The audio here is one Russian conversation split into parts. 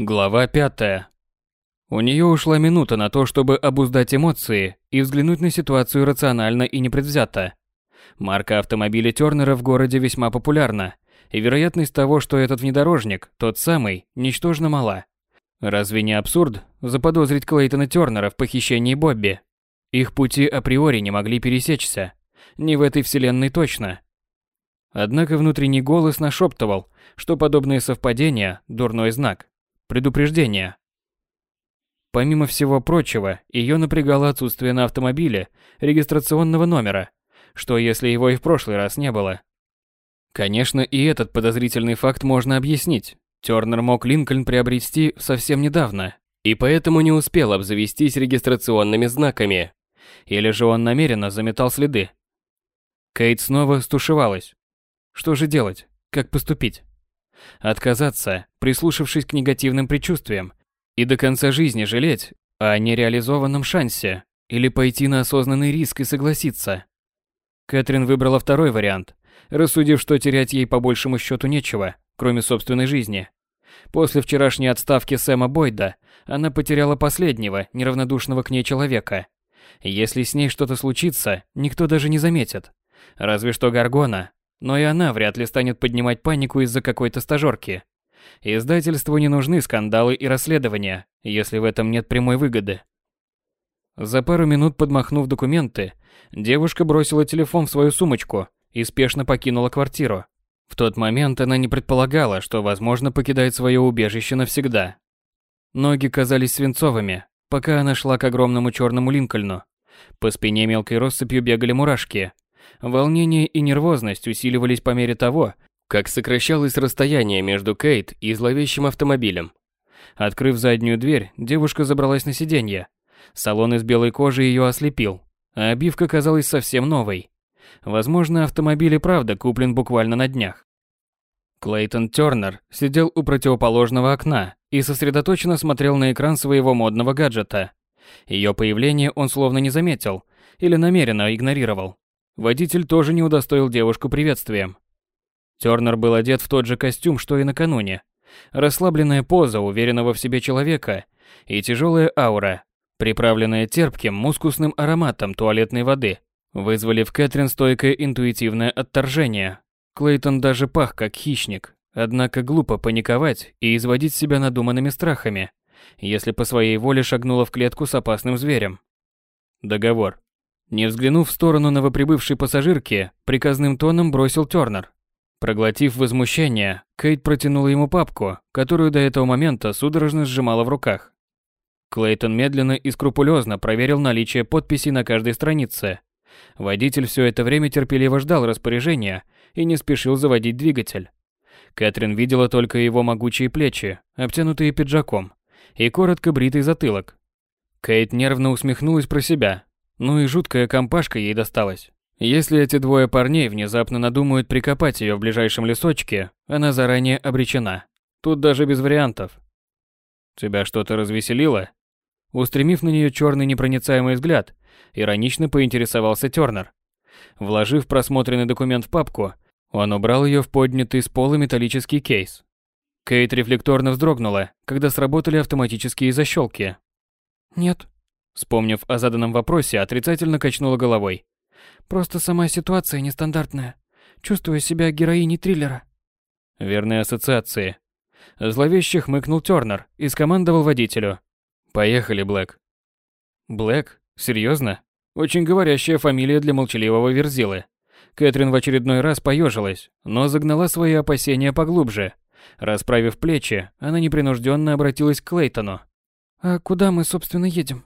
Глава пятая. У нее ушла минута на то, чтобы обуздать эмоции и взглянуть на ситуацию рационально и непредвзято. Марка автомобиля Тернера в городе весьма популярна, и вероятность того, что этот внедорожник, тот самый, ничтожно мала. Разве не абсурд заподозрить Клейтона Тернера в похищении Бобби? Их пути априори не могли пересечься. Не в этой вселенной точно. Однако внутренний голос нашептывал, что подобные совпадения – дурной знак. Предупреждение. Помимо всего прочего, ее напрягало отсутствие на автомобиле регистрационного номера, что если его и в прошлый раз не было. Конечно, и этот подозрительный факт можно объяснить. Тернер мог Линкольн приобрести совсем недавно, и поэтому не успел обзавестись регистрационными знаками. Или же он намеренно заметал следы. Кейт снова стушевалась. Что же делать? Как поступить? Отказаться, прислушавшись к негативным предчувствиям, и до конца жизни жалеть о нереализованном шансе, или пойти на осознанный риск и согласиться. Кэтрин выбрала второй вариант, рассудив, что терять ей по большему счету нечего, кроме собственной жизни. После вчерашней отставки Сэма Бойда она потеряла последнего, неравнодушного к ней человека. Если с ней что-то случится, никто даже не заметит. Разве что Гаргона, но и она вряд ли станет поднимать панику из-за какой-то стажёрки. Издательству не нужны скандалы и расследования, если в этом нет прямой выгоды. За пару минут подмахнув документы, девушка бросила телефон в свою сумочку и спешно покинула квартиру. В тот момент она не предполагала, что, возможно, покидает свое убежище навсегда. Ноги казались свинцовыми, пока она шла к огромному черному Линкольну. По спине мелкой россыпью бегали мурашки, Волнение и нервозность усиливались по мере того, как сокращалось расстояние между Кейт и зловещим автомобилем. Открыв заднюю дверь, девушка забралась на сиденье. Салон из белой кожи ее ослепил, а обивка казалась совсем новой. Возможно, автомобиль и правда куплен буквально на днях. Клейтон Тернер сидел у противоположного окна и сосредоточенно смотрел на экран своего модного гаджета. Ее появление он словно не заметил или намеренно игнорировал. Водитель тоже не удостоил девушку приветствием. Тёрнер был одет в тот же костюм, что и накануне. Расслабленная поза уверенного в себе человека и тяжелая аура, приправленная терпким мускусным ароматом туалетной воды, вызвали в Кэтрин стойкое интуитивное отторжение. Клейтон даже пах как хищник, однако глупо паниковать и изводить себя надуманными страхами, если по своей воле шагнула в клетку с опасным зверем. Договор. Не взглянув в сторону новоприбывшей пассажирки, приказным тоном бросил Тёрнер. Проглотив возмущение, Кейт протянула ему папку, которую до этого момента судорожно сжимала в руках. Клейтон медленно и скрупулезно проверил наличие подписей на каждой странице. Водитель все это время терпеливо ждал распоряжения и не спешил заводить двигатель. Кэтрин видела только его могучие плечи, обтянутые пиджаком, и коротко бритый затылок. Кейт нервно усмехнулась про себя, ну и жуткая компашка ей досталась. Если эти двое парней внезапно надумают прикопать ее в ближайшем лесочке, она заранее обречена. Тут даже без вариантов. Тебя что-то развеселило? Устремив на нее черный непроницаемый взгляд, иронично поинтересовался Тернер. Вложив просмотренный документ в папку, он убрал ее в поднятый с пола металлический кейс. Кейт рефлекторно вздрогнула, когда сработали автоматические защелки. «Нет», Вспомнив о заданном вопросе, отрицательно качнула головой. Просто сама ситуация нестандартная. Чувствую себя героиней триллера. Верные ассоциации. Зловеще хмыкнул Тёрнер и скомандовал водителю. Поехали, Блэк. Блэк? Серьезно? Очень говорящая фамилия для молчаливого верзилы. Кэтрин в очередной раз поежилась, но загнала свои опасения поглубже. Расправив плечи, она непринужденно обратилась к Клейтону. «А куда мы, собственно, едем?»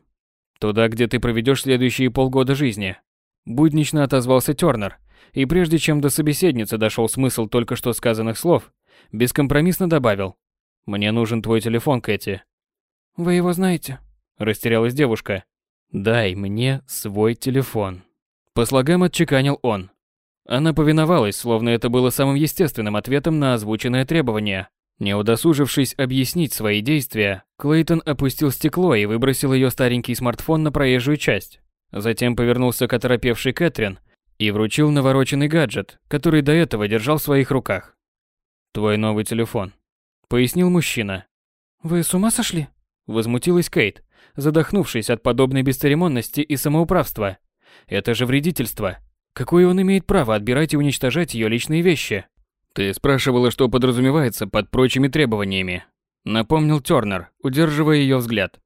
Туда, где ты проведешь следующие полгода жизни. Буднично отозвался Тёрнер, и прежде чем до собеседницы дошел смысл только что сказанных слов, бескомпромиссно добавил. «Мне нужен твой телефон, Кэти». «Вы его знаете?» Растерялась девушка. «Дай мне свой телефон». По слогам отчеканил он. Она повиновалась, словно это было самым естественным ответом на озвученное требование. Не удосужившись объяснить свои действия, Клейтон опустил стекло и выбросил ее старенький смартфон на проезжую часть. Затем повернулся к оторопевшей Кэтрин и вручил навороченный гаджет, который до этого держал в своих руках. «Твой новый телефон», — пояснил мужчина. Вы с ума сошли? Возмутилась Кейт, задохнувшись от подобной бесцеремонности и самоуправства. Это же вредительство. Какое он имеет право отбирать и уничтожать ее личные вещи? Ты спрашивала, что подразумевается под прочими требованиями. Напомнил Тёрнер, удерживая ее взгляд.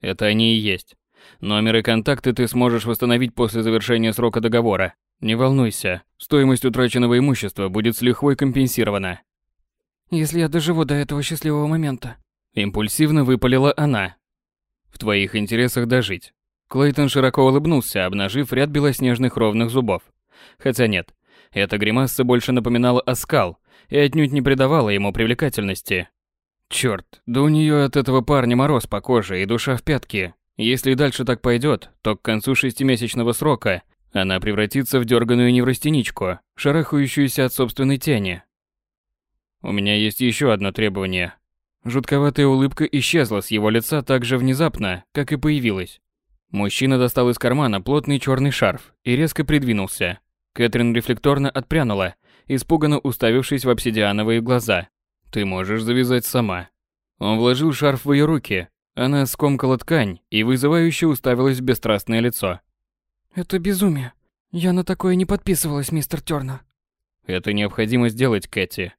Это они и есть. Номер и контакты ты сможешь восстановить после завершения срока договора. Не волнуйся, стоимость утраченного имущества будет с лихвой компенсирована. Если я доживу до этого счастливого момента. Импульсивно выпалила она. В твоих интересах дожить. Клейтон широко улыбнулся, обнажив ряд белоснежных ровных зубов. Хотя нет, эта гримаса больше напоминала оскал и отнюдь не придавала ему привлекательности. Черт, да у нее от этого парня мороз по коже и душа в пятки. Если дальше так пойдет, то к концу шестимесячного срока она превратится в дерганую неврастеничку, шарахающуюся от собственной тени. У меня есть еще одно требование. Жутковатая улыбка исчезла с его лица так же внезапно, как и появилась. Мужчина достал из кармана плотный черный шарф и резко придвинулся. Кэтрин рефлекторно отпрянула, испуганно уставившись в обсидиановые глаза. «Ты можешь завязать сама». Он вложил шарф в ее руки. Она скомкала ткань и вызывающе уставилась в бесстрастное лицо. Это безумие. Я на такое не подписывалась, мистер Тёрнер. Это необходимо сделать, Кэти.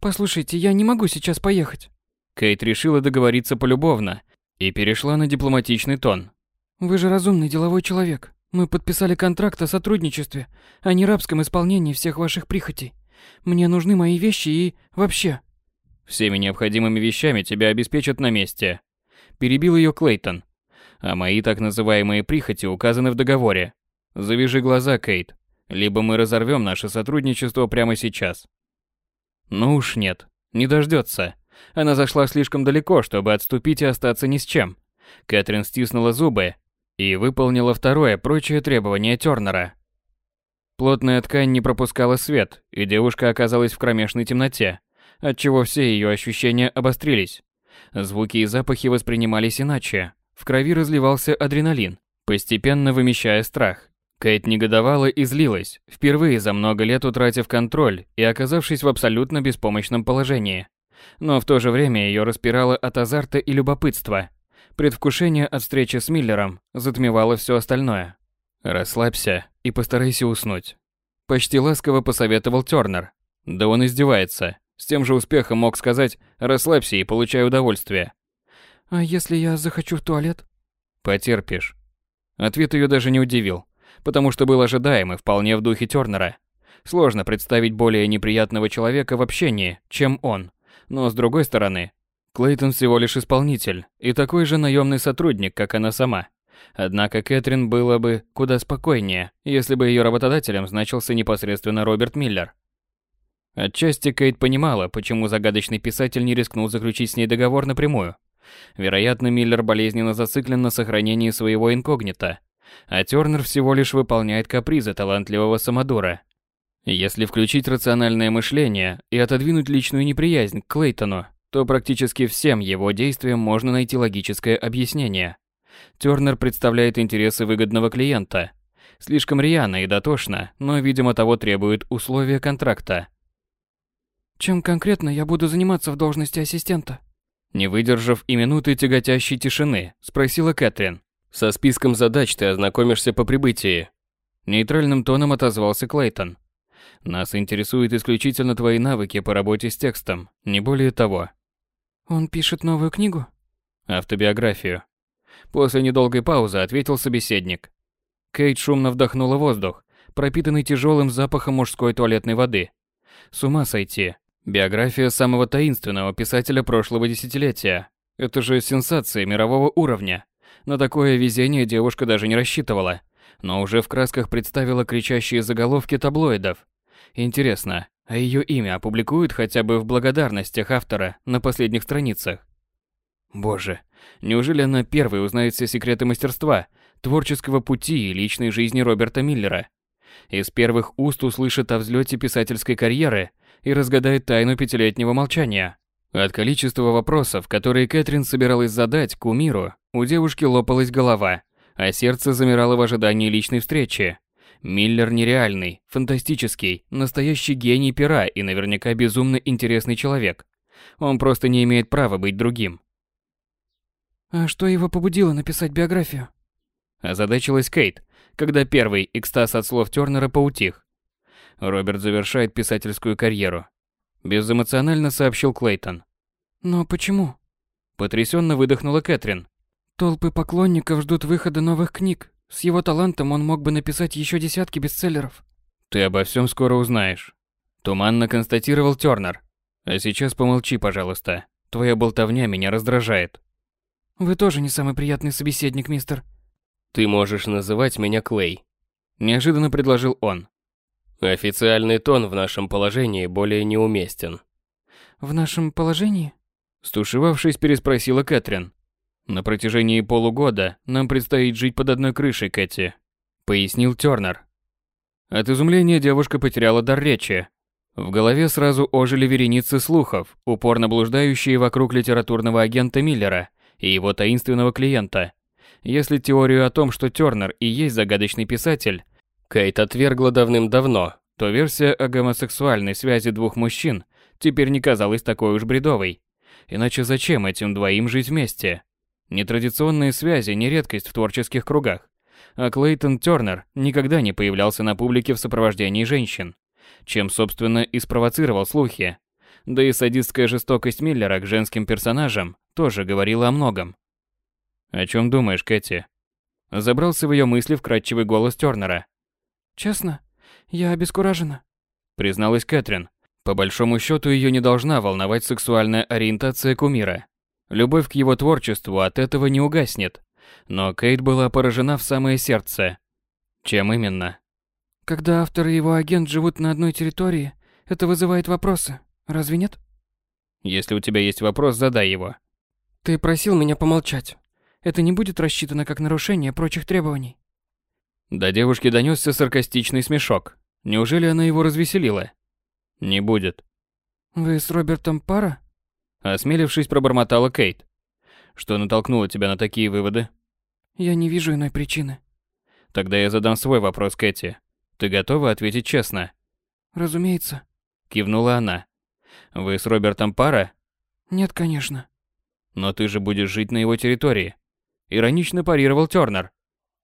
Послушайте, я не могу сейчас поехать. Кейт решила договориться полюбовно и перешла на дипломатичный тон. Вы же разумный деловой человек. Мы подписали контракт о сотрудничестве, а не рабском исполнении всех ваших прихотей. Мне нужны мои вещи и вообще. Всеми необходимыми вещами тебя обеспечат на месте. Перебил ее Клейтон. А мои так называемые прихоти указаны в договоре. Завяжи глаза, Кейт. Либо мы разорвем наше сотрудничество прямо сейчас. Ну уж нет, не дождется. Она зашла слишком далеко, чтобы отступить и остаться ни с чем. Кэтрин стиснула зубы и выполнила второе прочее требование Тёрнера. Плотная ткань не пропускала свет, и девушка оказалась в кромешной темноте, отчего все ее ощущения обострились. Звуки и запахи воспринимались иначе. В крови разливался адреналин, постепенно вымещая страх. Кейт негодовала и злилась, впервые за много лет утратив контроль и оказавшись в абсолютно беспомощном положении. Но в то же время ее распирало от азарта и любопытства. Предвкушение от встречи с Миллером затмевало все остальное. «Расслабься и постарайся уснуть», – почти ласково посоветовал Тёрнер. Да он издевается. С тем же успехом мог сказать «расслабься и получай удовольствие». «А если я захочу в туалет?» «Потерпишь». Ответ ее даже не удивил, потому что был ожидаем и вполне в духе Тёрнера. Сложно представить более неприятного человека в общении, чем он. Но с другой стороны, Клейтон всего лишь исполнитель и такой же наемный сотрудник, как она сама. Однако Кэтрин было бы куда спокойнее, если бы ее работодателем значился непосредственно Роберт Миллер. Отчасти Кейт понимала, почему загадочный писатель не рискнул заключить с ней договор напрямую. Вероятно, Миллер болезненно зациклен на сохранении своего инкогнито, а Тёрнер всего лишь выполняет капризы талантливого самодура. Если включить рациональное мышление и отодвинуть личную неприязнь к Клейтону, то практически всем его действиям можно найти логическое объяснение. Тёрнер представляет интересы выгодного клиента. Слишком рьяно и дотошно, но, видимо, того требуют условия контракта. Чем конкретно я буду заниматься в должности ассистента? Не выдержав и минуты тяготящей тишины, спросила Кэтрин. Со списком задач ты ознакомишься по прибытии. Нейтральным тоном отозвался Клейтон. Нас интересуют исключительно твои навыки по работе с текстом, не более того. Он пишет новую книгу? Автобиографию. После недолгой паузы ответил собеседник. Кейт шумно вдохнула воздух, пропитанный тяжелым запахом мужской туалетной воды. С ума сойти. Биография самого таинственного писателя прошлого десятилетия. Это же сенсация мирового уровня. На такое везение девушка даже не рассчитывала, но уже в красках представила кричащие заголовки таблоидов. Интересно, а ее имя опубликуют хотя бы в благодарностях автора на последних страницах. Боже, неужели она первой узнает все секреты мастерства, творческого пути и личной жизни Роберта Миллера? Из первых уст услышит о взлете писательской карьеры и разгадает тайну пятилетнего молчания. От количества вопросов, которые Кэтрин собиралась задать кумиру, у девушки лопалась голова, а сердце замирало в ожидании личной встречи. Миллер нереальный, фантастический, настоящий гений пера и наверняка безумно интересный человек. Он просто не имеет права быть другим. А что его побудило написать биографию? Озадачилась Кейт, когда первый экстаз от слов Тёрнера поутих. Роберт завершает писательскую карьеру. Безэмоционально сообщил Клейтон. Но почему? Потрясенно выдохнула Кэтрин. Толпы поклонников ждут выхода новых книг. С его талантом он мог бы написать еще десятки бестселлеров. Ты обо всем скоро узнаешь. Туманно констатировал Тёрнер. А сейчас помолчи, пожалуйста. Твоя болтовня меня раздражает. Вы тоже не самый приятный собеседник, мистер. Ты можешь называть меня Клей. Неожиданно предложил он. Официальный тон в нашем положении более неуместен. В нашем положении? Стушевавшись, переспросила Кэтрин. На протяжении полугода нам предстоит жить под одной крышей, Кэти, пояснил Тёрнер. От изумления девушка потеряла дар речи. В голове сразу ожили вереницы слухов, упорно блуждающие вокруг литературного агента Миллера и его таинственного клиента. Если теорию о том, что Тёрнер и есть загадочный писатель, Кейт отвергла давным-давно, то версия о гомосексуальной связи двух мужчин теперь не казалась такой уж бредовой. Иначе зачем этим двоим жить вместе? Нетрадиционные связи не редкость в творческих кругах, а Клейтон Тёрнер никогда не появлялся на публике в сопровождении женщин, чем, собственно, и спровоцировал слухи. Да и садистская жестокость Миллера к женским персонажам тоже говорила о многом. «О чем думаешь, Кэти?» Забрался в ее мысли вкрадчивый голос Тёрнера. Честно, я обескуражена, призналась Кэтрин. По большому счету ее не должна волновать сексуальная ориентация кумира. Любовь к его творчеству от этого не угаснет. Но Кейт была поражена в самое сердце. Чем именно? Когда автор и его агент живут на одной территории, это вызывает вопросы. Разве нет? Если у тебя есть вопрос, задай его. Ты просил меня помолчать. Это не будет рассчитано как нарушение прочих требований. До девушки донесся саркастичный смешок. Неужели она его развеселила? Не будет. Вы с Робертом пара? Осмелившись, пробормотала Кейт. Что натолкнуло тебя на такие выводы? Я не вижу иной причины. Тогда я задам свой вопрос Кэти. Ты готова ответить честно? Разумеется. Кивнула она. Вы с Робертом пара? Нет, конечно. Но ты же будешь жить на его территории. Иронично парировал Тёрнер.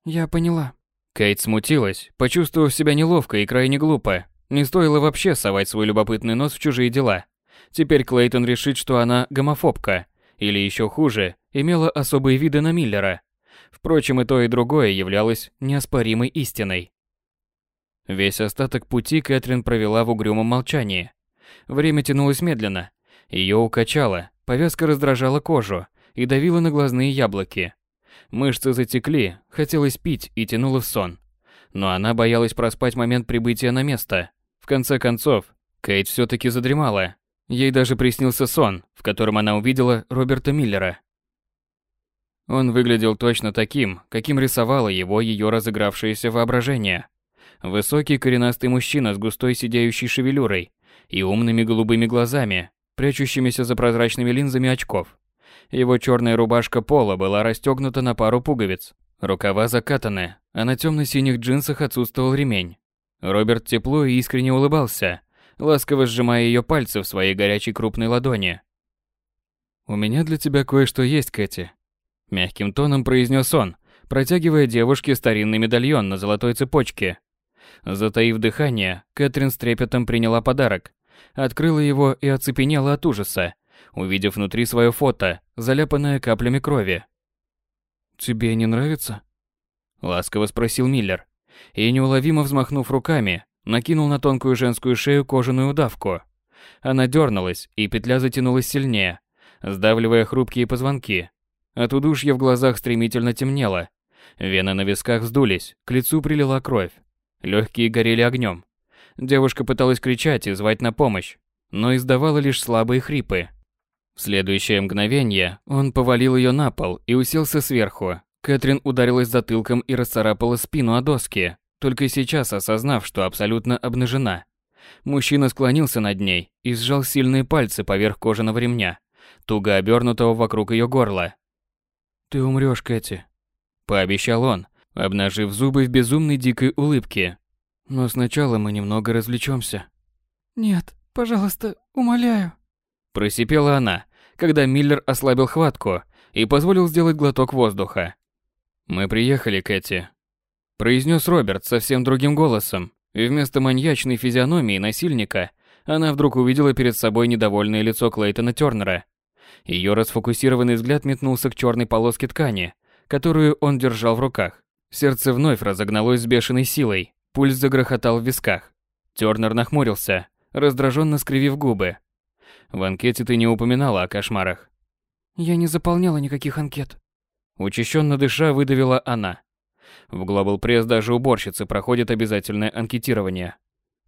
Я поняла. Кейт смутилась, почувствовав себя неловко и крайне глупо. Не стоило вообще совать свой любопытный нос в чужие дела. Теперь Клейтон решит, что она гомофобка, или еще хуже, имела особые виды на Миллера. Впрочем, и то, и другое являлось неоспоримой истиной. Весь остаток пути Кэтрин провела в угрюмом молчании. Время тянулось медленно. Ее укачало, повязка раздражала кожу и давила на глазные яблоки. Мышцы затекли, хотелось пить и тянуло в сон. Но она боялась проспать момент прибытия на место. В конце концов, Кейт все-таки задремала. Ей даже приснился сон, в котором она увидела Роберта Миллера. Он выглядел точно таким, каким рисовало его ее разыгравшееся воображение. Высокий коренастый мужчина с густой сидеющей шевелюрой и умными голубыми глазами, прячущимися за прозрачными линзами очков. Его черная рубашка пола была расстегнута на пару пуговиц. Рукава закатаны, а на темно-синих джинсах отсутствовал ремень. Роберт тепло и искренне улыбался, ласково сжимая ее пальцы в своей горячей крупной ладони. «У меня для тебя кое-что есть, Кэти», – мягким тоном произнес он, протягивая девушке старинный медальон на золотой цепочке. Затаив дыхание, Кэтрин с трепетом приняла подарок, открыла его и оцепенела от ужаса, увидев внутри свое фото, заляпанное каплями крови. «Тебе не нравится?» – ласково спросил Миллер, и, неуловимо взмахнув руками, накинул на тонкую женскую шею кожаную удавку. Она дернулась, и петля затянулась сильнее, сдавливая хрупкие позвонки. От удушья в глазах стремительно темнело. Вены на висках вздулись, к лицу прилила кровь. Легкие горели огнем. Девушка пыталась кричать и звать на помощь, но издавала лишь слабые хрипы. В следующее мгновение он повалил ее на пол и уселся сверху. Кэтрин ударилась затылком и расцарапала спину о доски, только сейчас осознав, что абсолютно обнажена. Мужчина склонился над ней и сжал сильные пальцы поверх кожаного ремня, туго обернутого вокруг ее горла. «Ты умрешь, Кэти», – пообещал он, обнажив зубы в безумной дикой улыбке. «Но сначала мы немного развлечемся». «Нет, пожалуйста, умоляю», Просипела она, когда Миллер ослабил хватку и позволил сделать глоток воздуха. «Мы приехали, Кэти», – произнес Роберт совсем другим голосом, и вместо маньячной физиономии насильника она вдруг увидела перед собой недовольное лицо Клейтона Тёрнера. Ее расфокусированный взгляд метнулся к черной полоске ткани, которую он держал в руках. Сердце вновь разогналось с бешеной силой, пульс загрохотал в висках. Тёрнер нахмурился, раздраженно скривив губы. В анкете ты не упоминала о кошмарах. Я не заполняла никаких анкет. Учащенно дыша выдавила она. В Global Press даже уборщицы проходят обязательное анкетирование.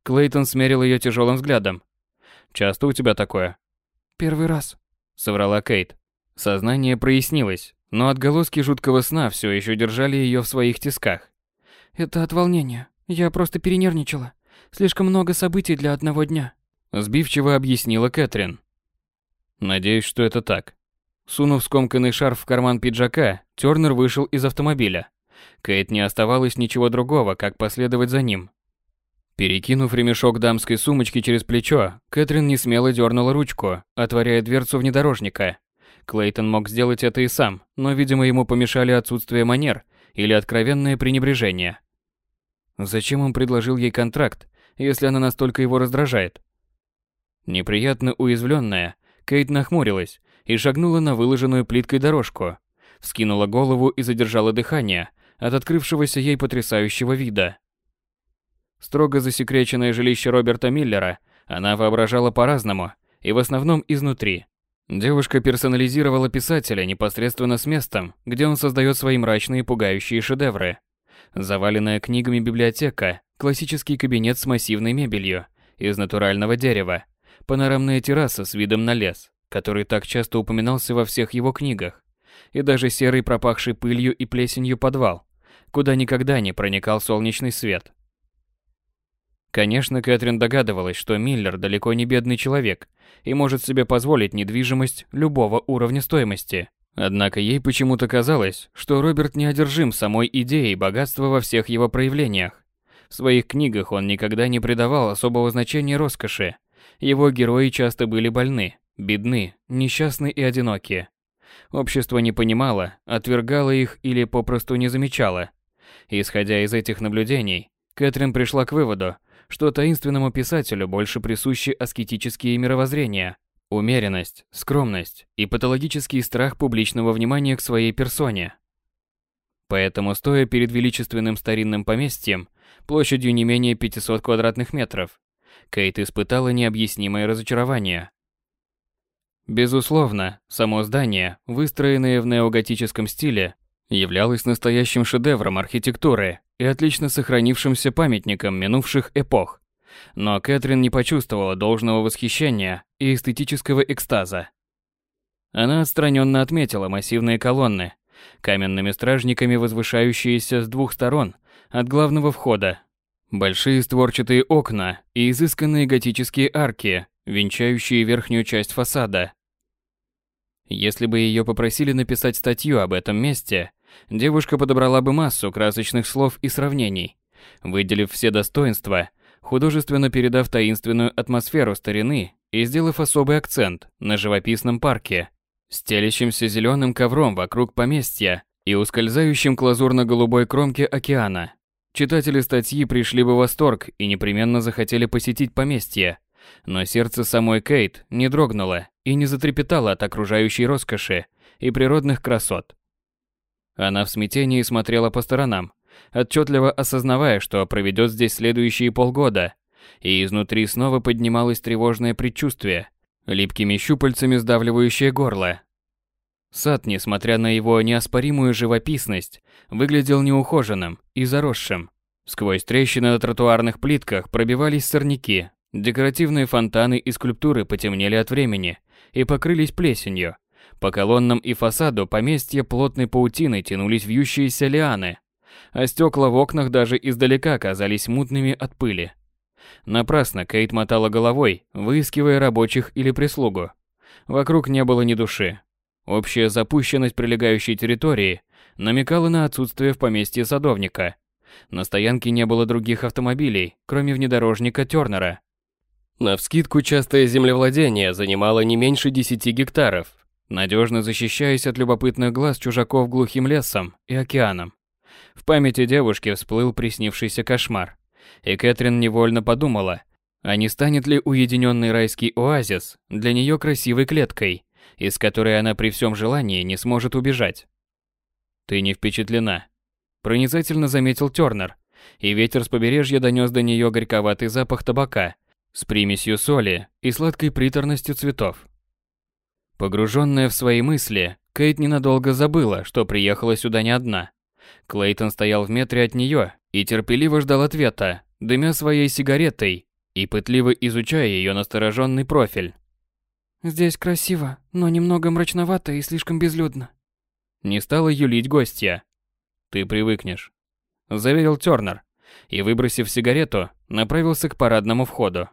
Клейтон смерил ее тяжелым взглядом. «Часто у тебя такое?» «Первый раз», — соврала Кейт. Сознание прояснилось, но отголоски жуткого сна все еще держали ее в своих тисках. «Это от волнения. Я просто перенервничала. Слишком много событий для одного дня», — сбивчиво объяснила Кэтрин. «Надеюсь, что это так». Сунув скомканный шарф в карман пиджака, Тёрнер вышел из автомобиля. Кейт не оставалось ничего другого, как последовать за ним. Перекинув ремешок дамской сумочки через плечо, Кэтрин не смело дернула ручку, отворяя дверцу внедорожника. Клейтон мог сделать это и сам, но, видимо, ему помешали отсутствие манер или откровенное пренебрежение. Зачем он предложил ей контракт, если она настолько его раздражает? Неприятно уязвленная, Кейт нахмурилась и шагнула на выложенную плиткой дорожку. Вскинула голову и задержала дыхание от открывшегося ей потрясающего вида. Строго засекреченное жилище Роберта Миллера она воображала по-разному и в основном изнутри. Девушка персонализировала писателя непосредственно с местом, где он создает свои мрачные пугающие шедевры. Заваленная книгами библиотека, классический кабинет с массивной мебелью из натурального дерева, панорамная терраса с видом на лес, который так часто упоминался во всех его книгах, и даже серый пропахший пылью и плесенью подвал, куда никогда не проникал солнечный свет. Конечно, Кэтрин догадывалась, что Миллер далеко не бедный человек и может себе позволить недвижимость любого уровня стоимости. Однако ей почему-то казалось, что Роберт неодержим самой идеей богатства во всех его проявлениях. В своих книгах он никогда не придавал особого значения роскоши. Его герои часто были больны, бедны, несчастны и одиноки. Общество не понимало, отвергало их или попросту не замечало. Исходя из этих наблюдений, Кэтрин пришла к выводу, что таинственному писателю больше присущи аскетические мировоззрения, умеренность, скромность и патологический страх публичного внимания к своей персоне. Поэтому, стоя перед величественным старинным поместьем, площадью не менее 500 квадратных метров, Кейт испытала необъяснимое разочарование. Безусловно, само здание, выстроенное в неоготическом стиле, являлось настоящим шедевром архитектуры и отлично сохранившимся памятником минувших эпох. Но Кэтрин не почувствовала должного восхищения и эстетического экстаза. Она отстраненно отметила массивные колонны, каменными стражниками возвышающиеся с двух сторон от главного входа, большие створчатые окна и изысканные готические арки, венчающие верхнюю часть фасада. Если бы ее попросили написать статью об этом месте, девушка подобрала бы массу красочных слов и сравнений, выделив все достоинства, художественно передав таинственную атмосферу старины и сделав особый акцент на живописном парке, стелящимся зеленым ковром вокруг поместья и ускользающим к лазурно-голубой кромке океана. Читатели статьи пришли бы в восторг и непременно захотели посетить поместье, но сердце самой Кейт не дрогнуло и не затрепетало от окружающей роскоши и природных красот. Она в смятении смотрела по сторонам, отчетливо осознавая, что проведет здесь следующие полгода, и изнутри снова поднималось тревожное предчувствие, липкими щупальцами сдавливающее горло. Сад, несмотря на его неоспоримую живописность, выглядел неухоженным и заросшим. Сквозь трещины на тротуарных плитках пробивались сорняки, декоративные фонтаны и скульптуры потемнели от времени и покрылись плесенью, по колоннам и фасаду поместья плотной паутиной тянулись вьющиеся лианы, а стекла в окнах даже издалека казались мутными от пыли. Напрасно Кейт мотала головой, выискивая рабочих или прислугу. Вокруг не было ни души. Общая запущенность прилегающей территории намекала на отсутствие в поместье садовника. На стоянке не было других автомобилей, кроме внедорожника Тёрнера. Навскидку частое землевладение занимало не меньше 10 гектаров, надежно защищаясь от любопытных глаз чужаков глухим лесом и океаном. В памяти девушки всплыл приснившийся кошмар, и Кэтрин невольно подумала, а не станет ли уединенный райский оазис для нее красивой клеткой, из которой она при всем желании не сможет убежать. «Ты не впечатлена», – проницательно заметил Тёрнер, и ветер с побережья донес до нее горьковатый запах табака с примесью соли и сладкой приторностью цветов. Погруженная в свои мысли, Кейт ненадолго забыла, что приехала сюда не одна. Клейтон стоял в метре от нее и терпеливо ждал ответа, дымя своей сигаретой и пытливо изучая ее настороженный профиль. «Здесь красиво, но немного мрачновато и слишком безлюдно». Не стала юлить гостья. «Ты привыкнешь», – заверил Тёрнер, и, выбросив сигарету, направился к парадному входу.